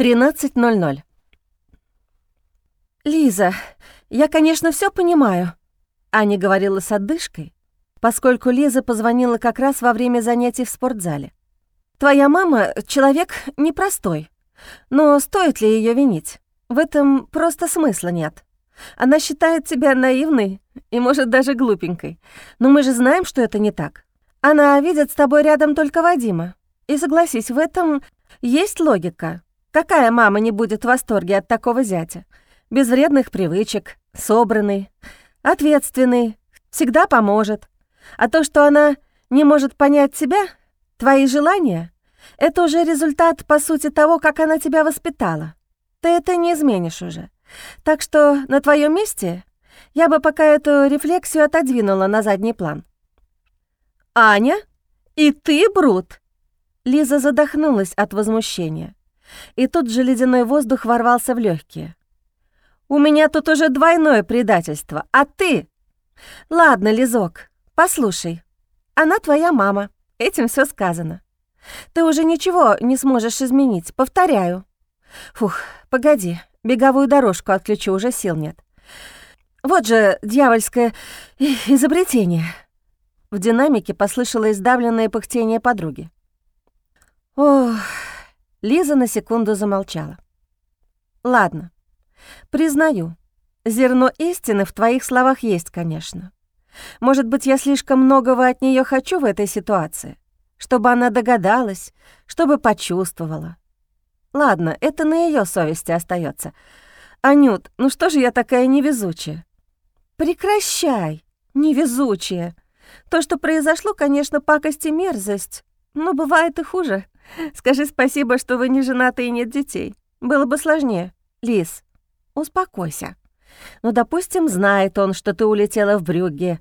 13.00. «Лиза, я, конечно, все понимаю», — Аня говорила с отдышкой, поскольку Лиза позвонила как раз во время занятий в спортзале. «Твоя мама — человек непростой, но стоит ли ее винить? В этом просто смысла нет. Она считает тебя наивной и, может, даже глупенькой. Но мы же знаем, что это не так. Она видит с тобой рядом только Вадима. И согласись, в этом есть логика. Какая мама не будет в восторге от такого зятя? Без вредных привычек, собранный, ответственный, всегда поможет. А то, что она не может понять себя, твои желания, это уже результат, по сути, того, как она тебя воспитала. Ты это не изменишь уже. Так что на твоем месте я бы пока эту рефлексию отодвинула на задний план. «Аня? И ты, Брут?» Лиза задохнулась от возмущения и тут же ледяной воздух ворвался в легкие. «У меня тут уже двойное предательство, а ты...» «Ладно, Лизок, послушай, она твоя мама, этим все сказано. Ты уже ничего не сможешь изменить, повторяю. Фух, погоди, беговую дорожку отключу, уже сил нет. Вот же дьявольское изобретение». В динамике послышалось сдавленное пыхтение подруги. «Ох...» Лиза на секунду замолчала. «Ладно, признаю, зерно истины в твоих словах есть, конечно. Может быть, я слишком многого от нее хочу в этой ситуации, чтобы она догадалась, чтобы почувствовала. Ладно, это на ее совести остается. Анют, ну что же я такая невезучая? Прекращай, невезучая. То, что произошло, конечно, пакость и мерзость, но бывает и хуже. Скажи спасибо, что вы не женаты и нет детей. Было бы сложнее. Лис, успокойся. Ну, допустим, знает он, что ты улетела в Брюгге.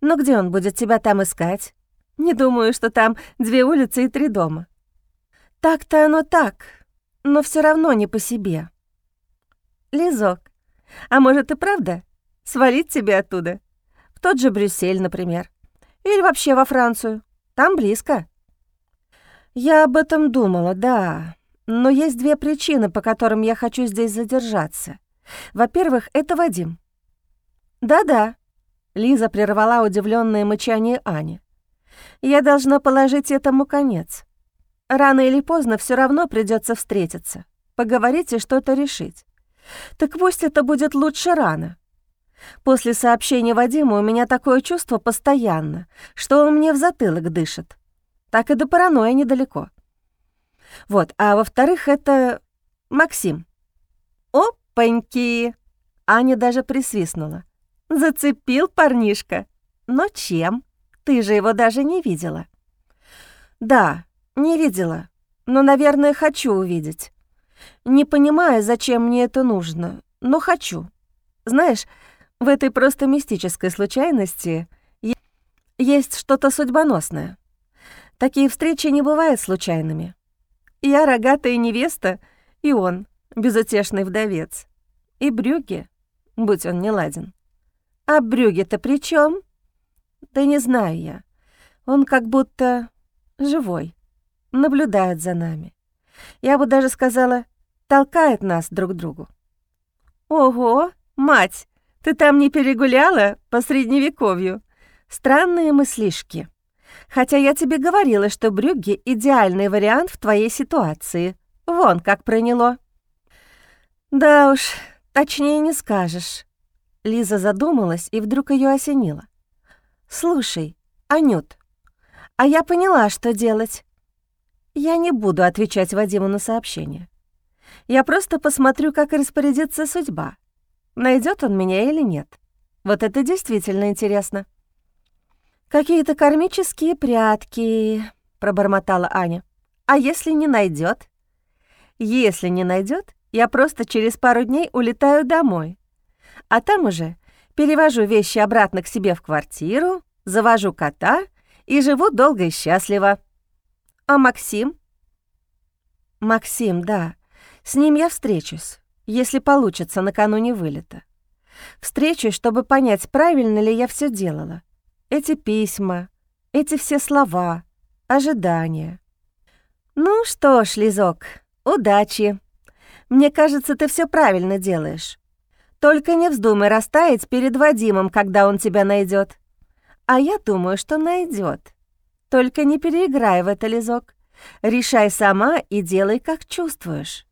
Но где он будет тебя там искать? Не думаю, что там две улицы и три дома. Так-то оно так, но все равно не по себе. Лизок, а может и правда свалить тебе оттуда? В тот же Брюссель, например. Или вообще во Францию. Там близко. «Я об этом думала, да. Но есть две причины, по которым я хочу здесь задержаться. Во-первых, это Вадим». «Да-да», — Лиза прервала удивленное мычание Ани. «Я должна положить этому конец. Рано или поздно все равно придется встретиться, поговорить и что-то решить. Так пусть это будет лучше рано. После сообщения Вадима у меня такое чувство постоянно, что он мне в затылок дышит так и до паранойи недалеко. Вот, а во-вторых, это Максим. Опаньки! Аня даже присвистнула. Зацепил парнишка. Но чем? Ты же его даже не видела. Да, не видела, но, наверное, хочу увидеть. Не понимаю, зачем мне это нужно, но хочу. Знаешь, в этой просто мистической случайности есть что-то судьбоносное. Такие встречи не бывают случайными. Я рогатая невеста, и он безутешный вдовец. И Брюге, будь он не ладен. А Брюге-то при чем? Да не знаю я. Он как будто живой, наблюдает за нами. Я бы даже сказала, толкает нас друг к другу. Ого, мать, ты там не перегуляла по средневековью? Странные мыслишки. Хотя я тебе говорила, что Брюгге — идеальный вариант в твоей ситуации. Вон как проняло». «Да уж, точнее не скажешь». Лиза задумалась, и вдруг ее осенило. «Слушай, Анют, а я поняла, что делать. Я не буду отвечать Вадиму на сообщение. Я просто посмотрю, как распорядится судьба. Найдет он меня или нет. Вот это действительно интересно». «Какие-то кармические прятки», — пробормотала Аня. «А если не найдет? «Если не найдет, я просто через пару дней улетаю домой. А там уже перевожу вещи обратно к себе в квартиру, завожу кота и живу долго и счастливо. А Максим?» «Максим, да. С ним я встречусь, если получится накануне вылета. Встречусь, чтобы понять, правильно ли я все делала. Эти письма, эти все слова, ожидания. Ну что ж, Лизок, удачи. Мне кажется, ты все правильно делаешь. Только не вздумай растаять перед Вадимом, когда он тебя найдет. А я думаю, что найдет. Только не переиграй в это, Лизок. Решай сама и делай, как чувствуешь.